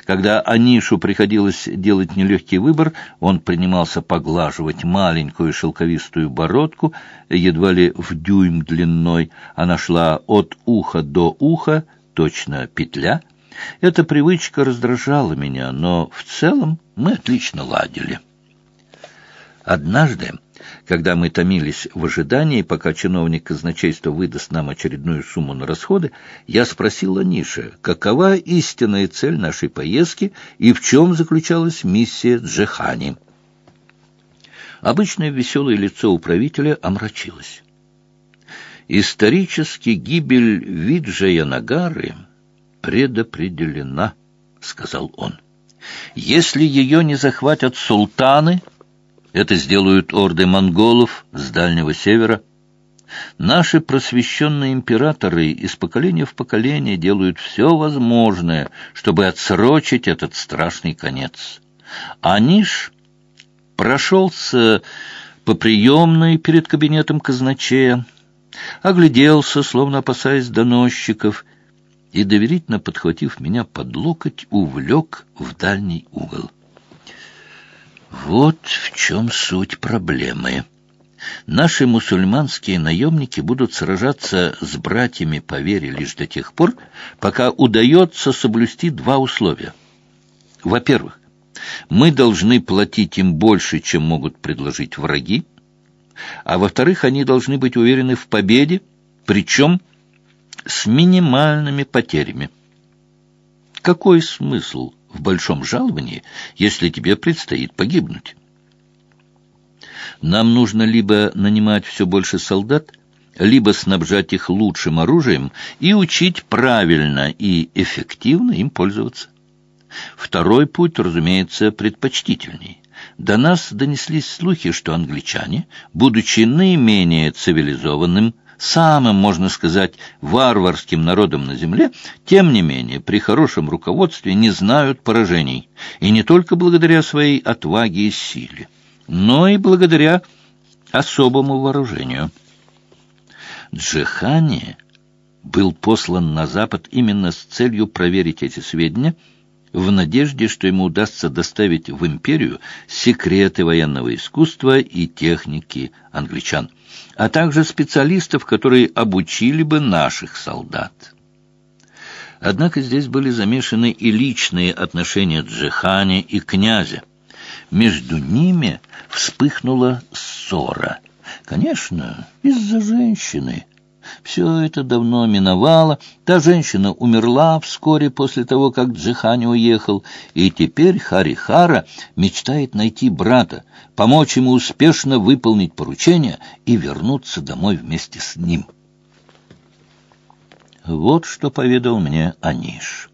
Когда Анишу приходилось делать нелегкий выбор, он принимался поглаживать маленькую шелковистую бородку, едва ли в дюйм длиной. Она шла от уха до уха, точно петля — эта привычка раздражала меня, но в целом мы отлично ладили. Однажды, когда мы томились в ожидании, пока чиновник казначейства выдаст нам очередную сумму на расходы, я спросил Анише, какова истинная цель нашей поездки и в чем заключалась миссия Джехани. Обычное веселое лицо управителя омрачилось. Исторически гибель Виджая Нагары предопределена, — сказал он. Если ее не захватят султаны, это сделают орды монголов с Дальнего Севера. Наши просвещенные императоры из поколения в поколение делают все возможное, чтобы отсрочить этот страшный конец. Аниш прошелся по приемной перед кабинетом казначея, огляделся, словно опасаясь доносчиков, и, доверительно подхватив меня под локоть, увлек в дальний угол. Вот в чем суть проблемы. Наши мусульманские наемники будут сражаться с братьями по вере лишь до тех пор, пока удается соблюсти два условия. Во-первых, мы должны платить им больше, чем могут предложить враги, а во-вторых, они должны быть уверены в победе, причем с минимальными потерями. Какой смысл в большом жаловании, если тебе предстоит погибнуть? Нам нужно либо нанимать все больше солдат, либо снабжать их лучшим оружием и учить правильно и эффективно им пользоваться. Второй путь, разумеется, предпочтительней. До нас донеслись слухи, что англичане, будучи наименее цивилизованным, самым, можно сказать, варварским народом на земле, тем не менее при хорошем руководстве не знают поражений, и не только благодаря своей отваге и силе, но и благодаря особому вооружению. Джихани был послан на Запад именно с целью проверить эти сведения – в надежде, что ему удастся доставить в империю секреты военного искусства и техники англичан, а также специалистов, которые обучили бы наших солдат. Однако здесь были замешаны и личные отношения Джихани и князя. Между ними вспыхнула ссора. Конечно, из-за женщины — все это давно миновало. Та женщина умерла вскоре после того, как Джихани уехал, и теперь Харихара мечтает найти брата, помочь ему успешно выполнить поручение и вернуться домой вместе с ним. Вот что поведал мне Аниш.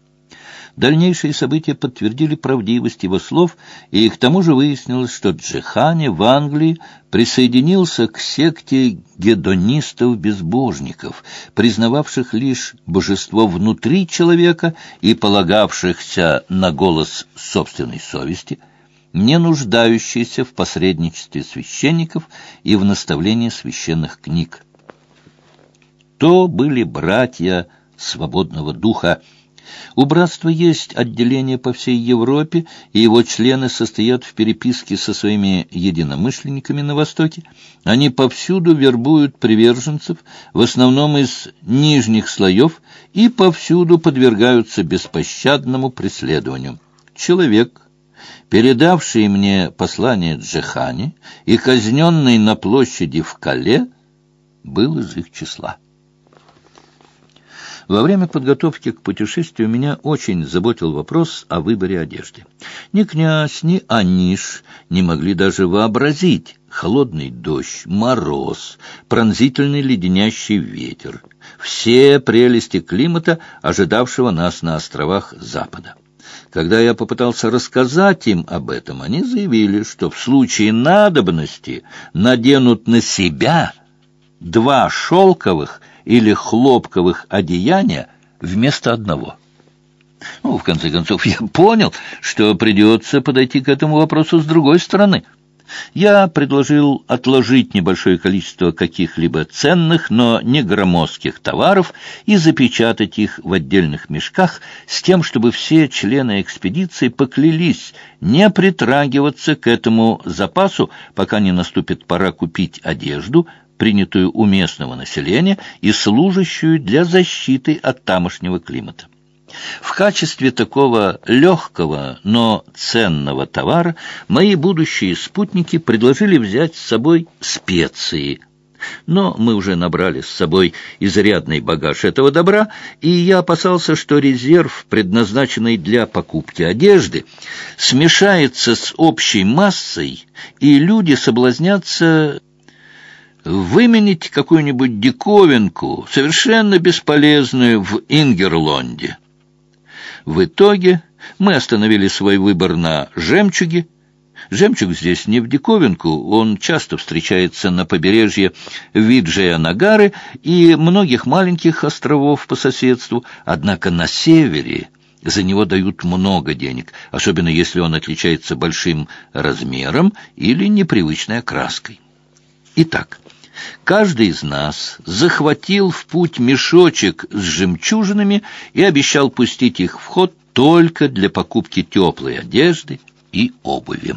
Дальнейшие события подтвердили правдивость его слов, и к тому же выяснилось, что Джихани в Англии присоединился к секте гедонистов-безбожников, признававших лишь божество внутри человека и полагавшихся на голос собственной совести, не нуждающиеся в посредничестве священников и в наставлении священных книг. То были братья свободного духа, у братства есть отделение по всей Европе, и его члены состоят в переписке со своими единомышленниками на Востоке. Они повсюду вербуют приверженцев, в основном из нижних слоев, и повсюду подвергаются беспощадному преследованию. Человек, передавший мне послание Джехани и казненный на площади в Кале, был из их числа. Во время подготовки к путешествию меня очень заботил вопрос о выборе одежды. Ни князь, ни Аниш не могли даже вообразить холодный дождь, мороз, пронзительный леденящий ветер. Все прелести климата, ожидавшего нас на островах Запада. Когда я попытался рассказать им об этом, они заявили, что в случае надобности наденут на себя два шелковых или хлопковых одеяния вместо одного. Ну, в конце концов, я понял, что придется подойти к этому вопросу с другой стороны. Я предложил отложить небольшое количество каких-либо ценных, но не громоздких товаров и запечатать их в отдельных мешках с тем, чтобы все члены экспедиции поклялись не притрагиваться к этому запасу, пока не наступит пора купить одежду, принятую у местного населения и служащую для защиты от тамошнего климата. В качестве такого легкого, но ценного товара мои будущие спутники предложили взять с собой специи. Но мы уже набрали с собой изрядный багаж этого добра, и я опасался, что резерв, предназначенный для покупки одежды, смешается с общей массой, и люди соблазнятся выменить какую-нибудь диковинку, совершенно бесполезную в Ингерлонде. В итоге мы остановили свой выбор на жемчуге. Жемчуг здесь не в диковинку, он часто встречается на побережье Виджия-Нагары и многих маленьких островов по соседству, однако на севере за него дают много денег, особенно если он отличается большим размером или непривычной окраской. Итак, Каждый из нас захватил в путь мешочек с жемчужинами и обещал пустить их в ход только для покупки теплой одежды и обуви.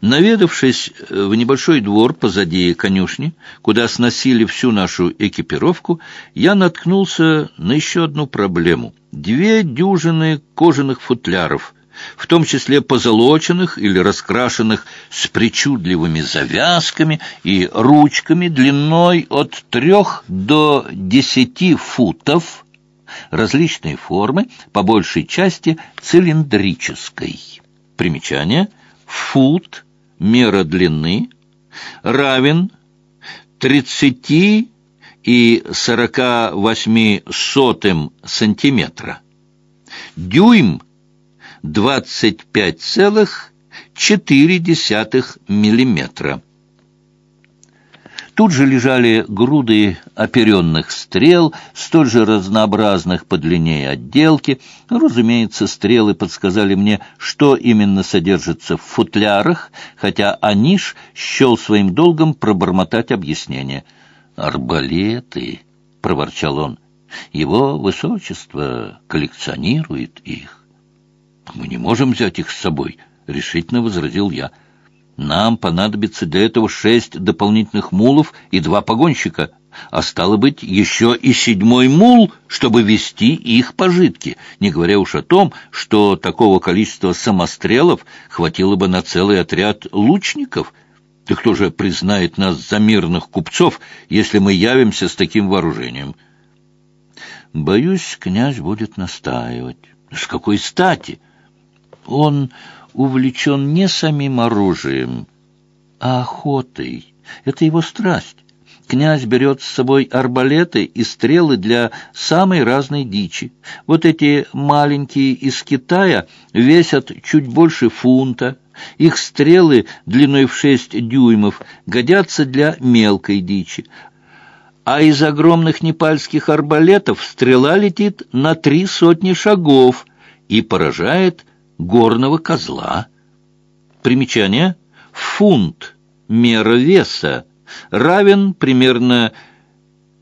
Наведавшись в небольшой двор позади конюшни, куда сносили всю нашу экипировку, я наткнулся на еще одну проблему. Две дюжины кожаных футляров, в том числе позолоченных или раскрашенных с причудливыми завязками и ручками длиной от трех до десяти футов, различной формы, по большей части цилиндрической. Примечание. Фут, мера длины, равен 30 и 48 сотым сантиметра. Дюйм 25,4 миллиметра. Тут же лежали груды оперенных стрел, столь же разнообразных по длине и отделке. Разумеется, стрелы подсказали мне, что именно содержится в футлярах, хотя Аниш счел своим долгом пробормотать объяснение. «Арбалеты!» — проворчал он. «Его высочество коллекционирует их». «Мы не можем взять их с собой», — решительно возразил я. «Нам понадобится для этого шесть дополнительных мулов и два погонщика, а стало быть, еще и седьмой мул, чтобы вести их пожитки, не говоря уж о том, что такого количества самострелов хватило бы на целый отряд лучников». Да кто же признает нас за мирных купцов, если мы явимся с таким вооружением? Боюсь, князь будет настаивать. С какой стати? Он увлечен не самим оружием, а охотой. Это его страсть. Князь берет с собой арбалеты и стрелы для самой разной дичи. Вот эти маленькие из Китая весят чуть больше фунта. Их стрелы длиной в шесть дюймов годятся для мелкой дичи. А из огромных непальских арбалетов стрела летит на три сотни шагов и поражает горного козла. Примечание. Фунт мера веса равен примерно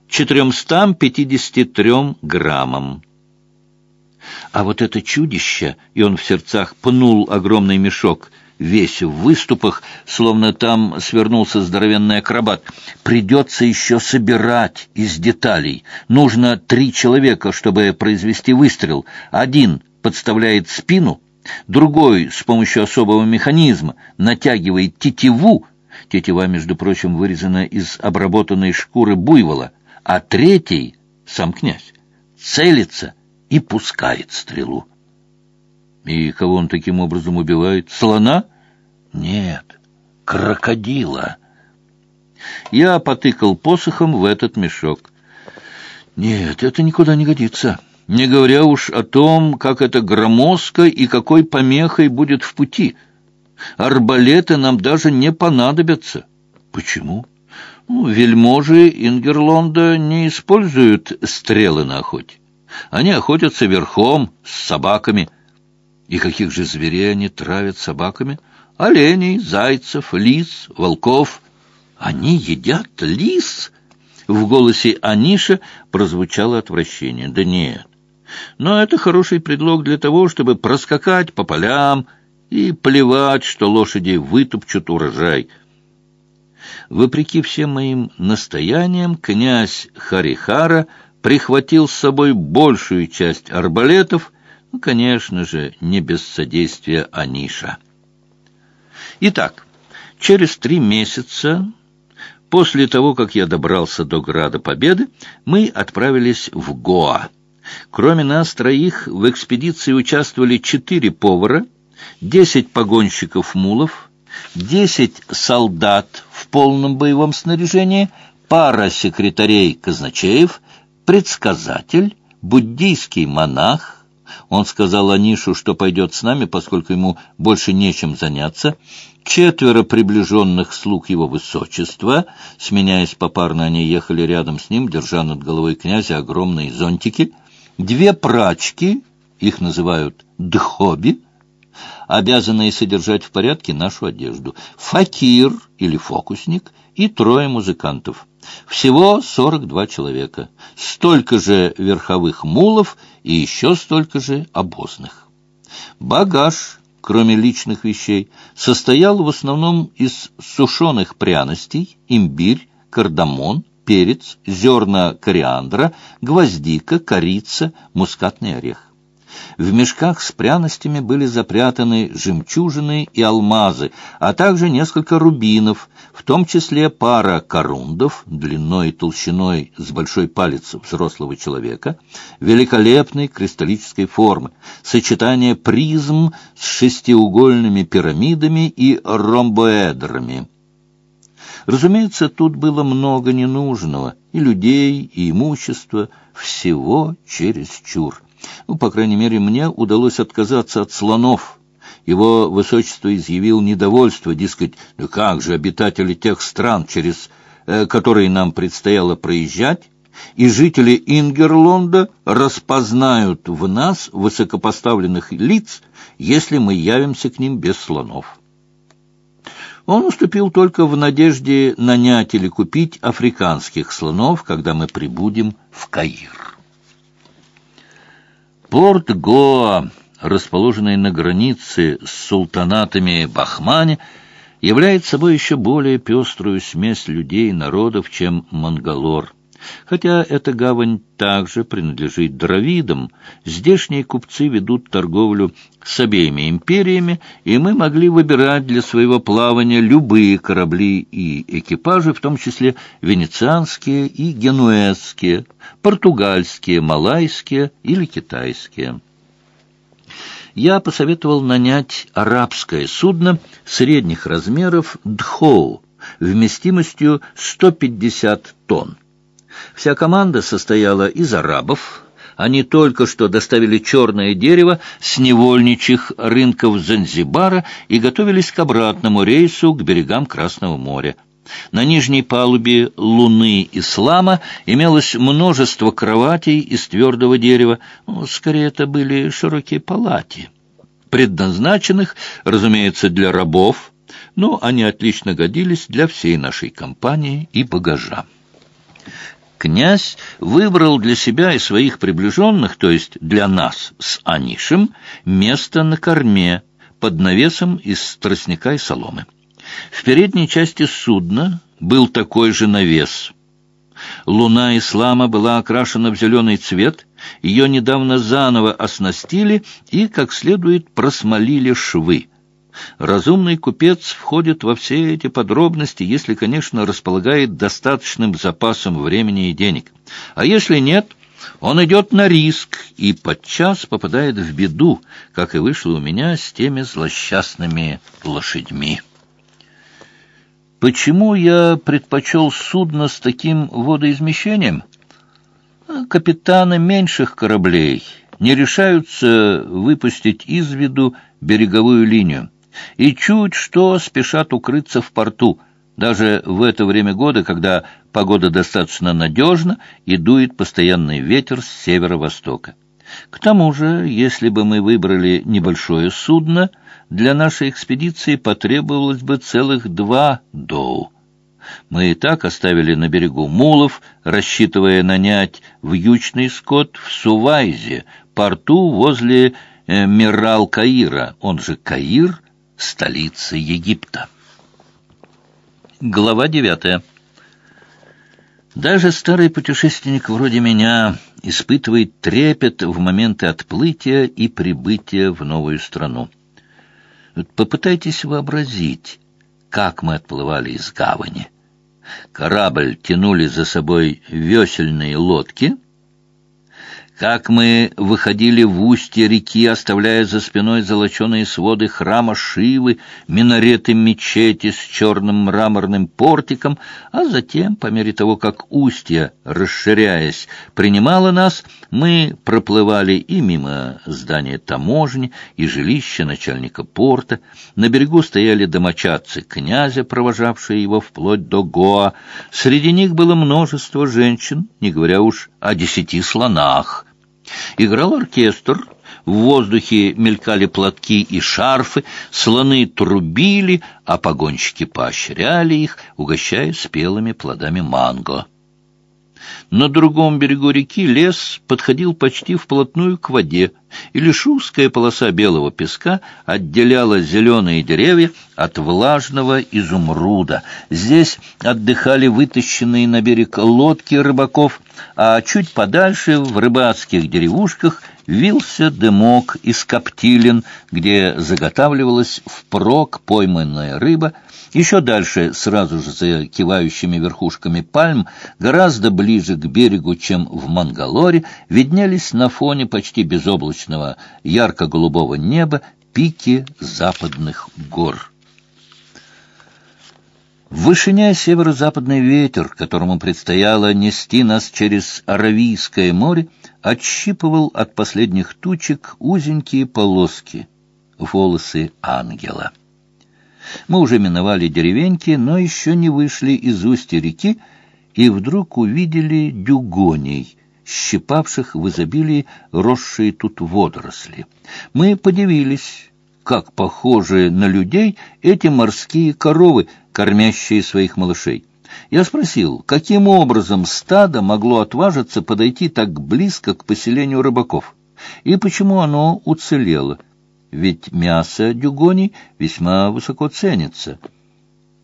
453 граммам. А вот это чудище, и он в сердцах пнул огромный мешок, весь в выступах, словно там свернулся здоровенный акробат. Придется еще собирать из деталей. Нужно три человека, чтобы произвести выстрел. Один подставляет спину, Другой с помощью особого механизма натягивает тетиву, тетива, между прочим, вырезана из обработанной шкуры буйвола, а третий, сам князь, целится и пускает стрелу. И кого он таким образом убивает? Слона? Нет, крокодила. Я потыкал посохом в этот мешок. Нет, это никуда не годится. Не говоря уж о том, как это громоздко и какой помехой будет в пути. Арбалеты нам даже не понадобятся. Почему? Ну, вельможи Ингерлонда не используют стрелы на охоте. Они охотятся верхом, с собаками. И каких же зверей они травят собаками? Оленей, зайцев, лис, волков. Они едят лис? В голосе Аниша прозвучало отвращение. Да нет. Но это хороший предлог для того, чтобы проскакать по полям и плевать, что лошади вытопчут урожай. Вопреки всем моим настояниям, князь Харихара прихватил с собой большую часть арбалетов, ну, конечно же, не без содействия Аниша. Итак, через три месяца после того, как я добрался до Града Победы, мы отправились в Гоа. Кроме нас троих в экспедиции участвовали четыре повара, десять погонщиков мулов, десять солдат в полном боевом снаряжении, пара секретарей-казначеев, предсказатель, буддийский монах, он сказал Анишу, что пойдет с нами, поскольку ему больше нечем заняться, четверо приближенных слуг его высочества, сменяясь попарно, они ехали рядом с ним, держа над головой князя огромные зонтики, две прачки, их называют дхоби, обязанные содержать в порядке нашу одежду, факир или фокусник и трое музыкантов. Всего 42 человека, столько же верховых мулов и еще столько же обозных. Багаж, кроме личных вещей, состоял в основном из сушеных пряностей, имбирь, кардамон, перец, зерна кориандра, гвоздика, корица, мускатный орех. В мешках с пряностями были запрятаны жемчужины и алмазы, а также несколько рубинов, в том числе пара корундов длиной и толщиной с большой палец взрослого человека, великолепной кристаллической формы, сочетание призм с шестиугольными пирамидами и ромбоэдрами. Разумеется, тут было много ненужного, и людей, и имущества, всего чересчур. Ну, по крайней мере, мне удалось отказаться от слонов. Его высочество изъявил недовольство, дескать, ну как же обитатели тех стран, через э, которые нам предстояло проезжать, и жители Ингерлонда распознают в нас высокопоставленных лиц, если мы явимся к ним без слонов. Он уступил только в надежде нанять или купить африканских слонов, когда мы прибудем в Каир. Порт Гоа, расположенный на границе с султанатами Бахмани, является собой еще более пеструю смесь людей и народов, чем Мангалор. Хотя эта гавань также принадлежит дравидам, здешние купцы ведут торговлю с обеими империями, и мы могли выбирать для своего плавания любые корабли и экипажи, в том числе венецианские и генуэзские, португальские, малайские или китайские. Я посоветовал нанять арабское судно средних размеров «Дхоу» вместимостью 150 тонн. Вся команда состояла из арабов. Они только что доставили черное дерево с невольничьих рынков Занзибара и готовились к обратному рейсу к берегам Красного моря. На нижней палубе луны ислама имелось множество кроватей из твердого дерева. Ну, скорее, это были широкие палати, предназначенных, разумеется, для рабов, но они отлично годились для всей нашей компании и багажа князь выбрал для себя и своих приближенных, то есть для нас с Анишем, место на корме под навесом из тростника и соломы. В передней части судна был такой же навес. Луна ислама была окрашена в зеленый цвет, ее недавно заново оснастили и, как следует, просмолили швы. Разумный купец входит во все эти подробности, если, конечно, располагает достаточным запасом времени и денег. А если нет, Он идет на риск и подчас попадает в беду, как и вышло у меня с теми злосчастными лошадьми. Почему я предпочел судно с таким водоизмещением? Капитаны меньших кораблей не решаются выпустить из виду береговую линию и чуть что спешат укрыться в порту, даже в это время года, когда погода достаточно надежна и дует постоянный ветер с северо-востока. К тому же, если бы мы выбрали небольшое судно, для нашей экспедиции потребовалось бы целых два доу. Мы и так оставили на берегу мулов, рассчитывая нанять вьючный скот в Сувайзе, порту возле э, Мирал-Каира, он же Каир, столица Египта. Глава девятая. Даже старый путешественник вроде меня испытывает трепет в моменты отплытия и прибытия в новую страну. Попытайтесь вообразить, как мы отплывали из гавани. Корабль тянули за собой весельные лодки — как мы выходили в устье реки, оставляя за спиной золоченые своды храма Шивы, минареты мечети с черным мраморным портиком, а затем, по мере того, как устье, расширяясь, принимало нас, мы проплывали и мимо здания таможни, и жилища начальника порта. На берегу стояли домочадцы князя, провожавшие его вплоть до Гоа. Среди них было множество женщин, не говоря уж о десяти слонах. Играл оркестр, в воздухе мелькали платки и шарфы, слоны трубили, а погонщики поощряли их, угощая спелыми плодами манго. На другом берегу реки лес подходил почти вплотную к воде, и лишь узкая полоса белого песка отделяла зеленые деревья от влажного изумруда. Здесь отдыхали вытащенные на берег лодки рыбаков, а чуть подальше, в рыбацких деревушках, вился дымок из коптилин, где заготавливалась впрок пойманная рыба, еще дальше, сразу же за кивающими верхушками пальм, гораздо ближе к берегу, чем в Мангалоре, виднелись на фоне почти безоблачного ярко-голубого неба пики западных гор. В вышине северо-западный ветер, которому предстояло нести нас через Аравийское море, отщипывал от последних тучек узенькие полоски, волосы ангела. Мы уже миновали деревеньки, но еще не вышли из устья реки, и вдруг увидели дюгоней, щипавших в изобилии росшие тут водоросли. Мы подивились, как похожи на людей эти морские коровы, кормящие своих малышей. Я спросил, каким образом стадо могло отважиться подойти так близко к поселению рыбаков, и почему оно уцелело ведь мясо дюгони весьма высоко ценится.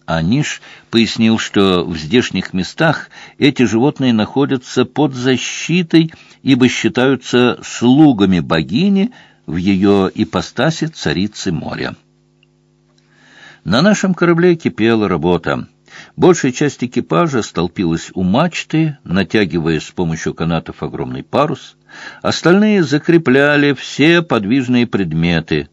Аниш пояснил, что в здешних местах эти животные находятся под защитой, ибо считаются слугами богини в ее ипостаси царицы моря. На нашем корабле кипела работа. Большая часть экипажа столпилась у мачты, натягивая с помощью канатов огромный парус. Остальные закрепляли все подвижные предметы.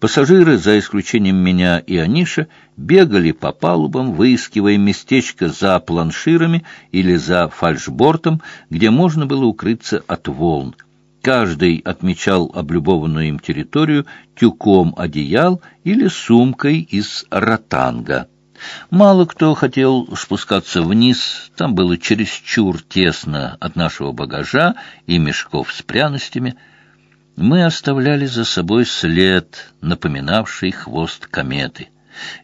Пассажиры, за исключением меня и Аниша, бегали по палубам, выискивая местечко за планширами или за фальшбортом, где можно было укрыться от волн. Каждый отмечал облюбованную им территорию тюком одеял или сумкой из ротанга. Мало кто хотел спускаться вниз, там было чересчур тесно от нашего багажа и мешков с пряностями. Мы оставляли за собой след, напоминавший хвост кометы.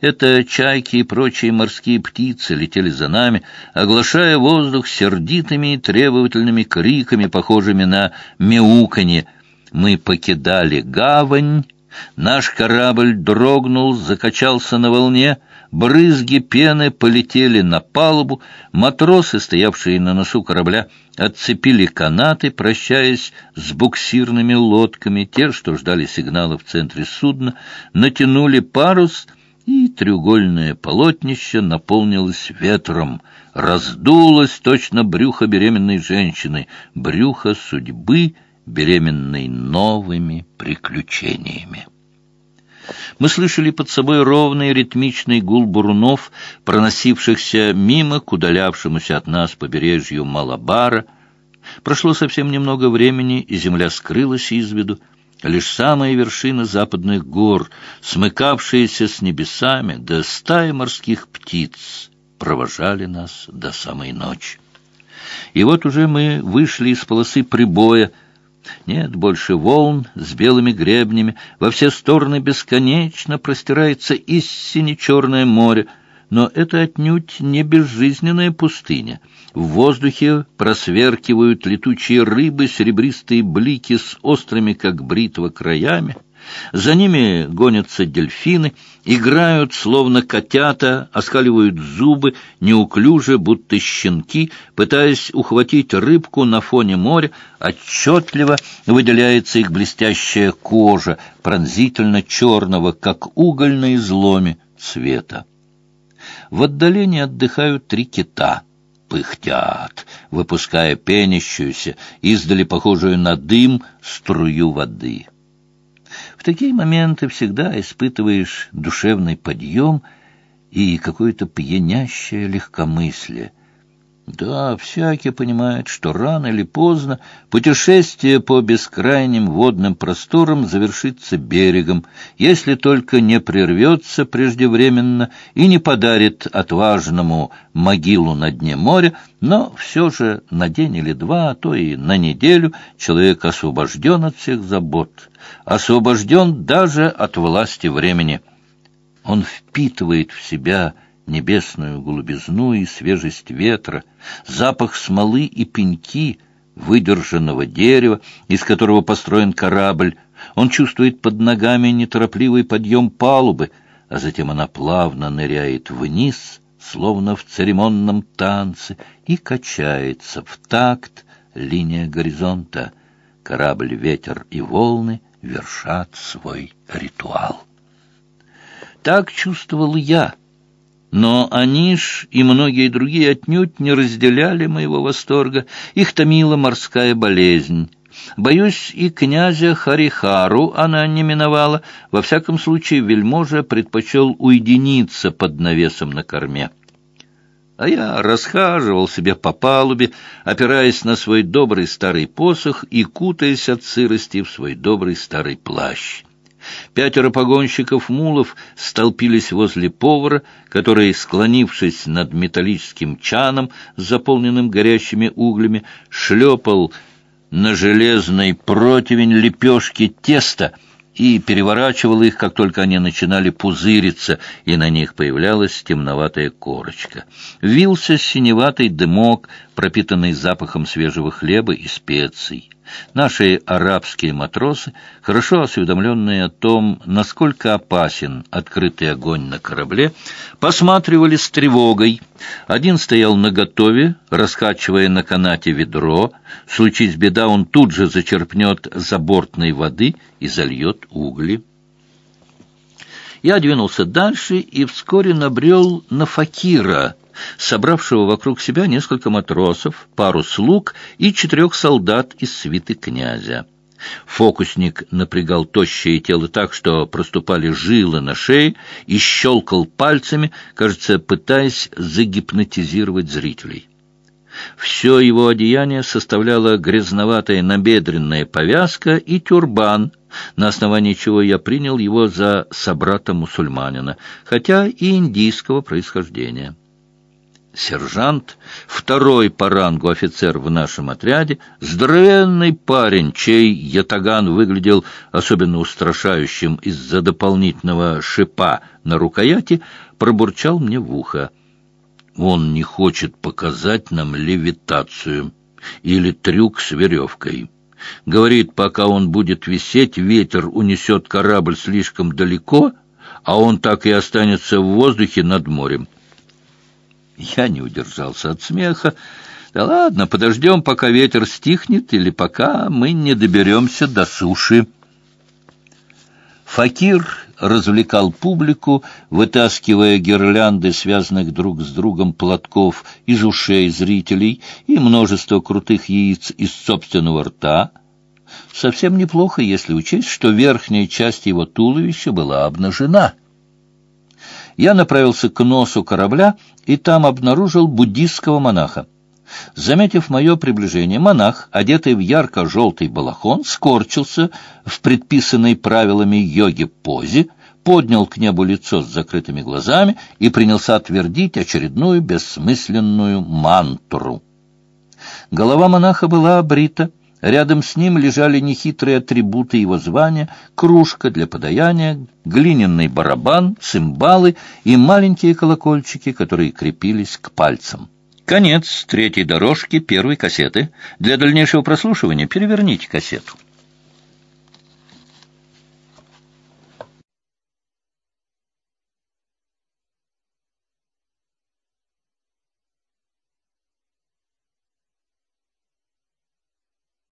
Это чайки и прочие морские птицы летели за нами, оглашая воздух сердитыми и требовательными криками, похожими на мяуканье. Мы покидали гавань, наш корабль дрогнул, закачался на волне — Брызги пены полетели на палубу, матросы, стоявшие на носу корабля, отцепили канаты, прощаясь с буксирными лодками, те, что ждали сигнала в центре судна, натянули парус и треугольное полотнище наполнилось ветром, раздулось точно брюхо беременной женщины, брюхо судьбы, беременной новыми приключениями. Мы слышали под собой ровный ритмичный гул бурунов, проносившихся мимо к удалявшемуся от нас побережью Малабара. Прошло совсем немного времени, и земля скрылась из виду. Лишь самые вершины западных гор, смыкавшиеся с небесами, до да стаи морских птиц, провожали нас до самой ночи. И вот уже мы вышли из полосы прибоя, нет больше волн с белыми гребнями, во все стороны бесконечно простирается истине черное море, но это отнюдь не безжизненная пустыня. В воздухе просверкивают летучие рыбы, серебристые блики с острыми, как бритва, краями. За ними гонятся дельфины, играют, словно котята, оскаливают зубы, неуклюже, будто щенки, пытаясь ухватить рыбку на фоне моря, отчетливо выделяется их блестящая кожа, пронзительно черного, как уголь на изломе, цвета. В отдалении отдыхают три кита — пыхтят, выпуская пенящуюся, издали похожую на дым, струю воды. В такие моменты всегда испытываешь душевный подъем и какое-то пьянящее легкомыслие — да, всякий понимает, что рано или поздно путешествие по бескрайним водным просторам завершится берегом, если только не прервется преждевременно и не подарит отважному могилу на дне моря, но все же на день или два, а то и на неделю человек освобожден от всех забот, освобожден даже от власти времени. Он впитывает в себя небесную голубизну и свежесть ветра, запах смолы и пеньки, выдержанного дерева, из которого построен корабль. Он чувствует под ногами неторопливый подъем палубы, а затем она плавно ныряет вниз, словно в церемонном танце, и качается в такт линия горизонта. Корабль, ветер и волны вершат свой ритуал. Так чувствовал я — но они ж и многие другие отнюдь не разделяли моего восторга. Их томила морская болезнь. Боюсь, и князя Харихару она не миновала. Во всяком случае, вельможа предпочел уединиться под навесом на корме. А я расхаживал себе по палубе, опираясь на свой добрый старый посох и кутаясь от сырости в свой добрый старый плащ. Пятеро погонщиков мулов столпились возле повара, который, склонившись над металлическим чаном, заполненным горящими углями, шлепал на железный противень лепешки теста — и переворачивал их, как только они начинали пузыриться, и на них появлялась темноватая корочка. Вился синеватый дымок, пропитанный запахом свежего хлеба и специй. Наши арабские матросы, хорошо осведомленные о том, насколько опасен открытый огонь на корабле, посматривали с тревогой. Один стоял наготове, раскачивая на канате ведро. Случись беда, он тут же зачерпнет забортной воды и зальет угли. Я двинулся дальше и вскоре набрел на факира — собравшего вокруг себя несколько матросов, пару слуг и четырех солдат из свиты князя. Фокусник напрягал тощее тело так, что проступали жилы на шее, и щелкал пальцами, кажется, пытаясь загипнотизировать зрителей. Все его одеяние составляло грязноватая набедренная повязка и тюрбан, на основании чего я принял его за собрата-мусульманина, хотя и индийского происхождения сержант, второй по рангу офицер в нашем отряде, здоровенный парень, чей ятаган выглядел особенно устрашающим из-за дополнительного шипа на рукояти, пробурчал мне в ухо. Он не хочет показать нам левитацию или трюк с веревкой. Говорит, пока он будет висеть, ветер унесет корабль слишком далеко, а он так и останется в воздухе над морем. Я не удержался от смеха. Да ладно, подождем, пока ветер стихнет, или пока мы не доберемся до суши. Факир развлекал публику, вытаскивая гирлянды, связанных друг с другом платков из ушей зрителей и множество крутых яиц из собственного рта. Совсем неплохо, если учесть, что верхняя часть его туловища была обнажена. Я направился к носу корабля и там обнаружил буддистского монаха. Заметив мое приближение, монах, одетый в ярко-желтый балахон, скорчился в предписанной правилами йоги позе, поднял к небу лицо с закрытыми глазами и принялся твердить очередную бессмысленную мантру. Голова монаха была обрита, рядом с ним лежали нехитрые атрибуты его звания, кружка для подаяния, глиняный барабан, цимбалы и маленькие колокольчики, которые крепились к пальцам. Конец третьей дорожки первой кассеты. Для дальнейшего прослушивания переверните кассету.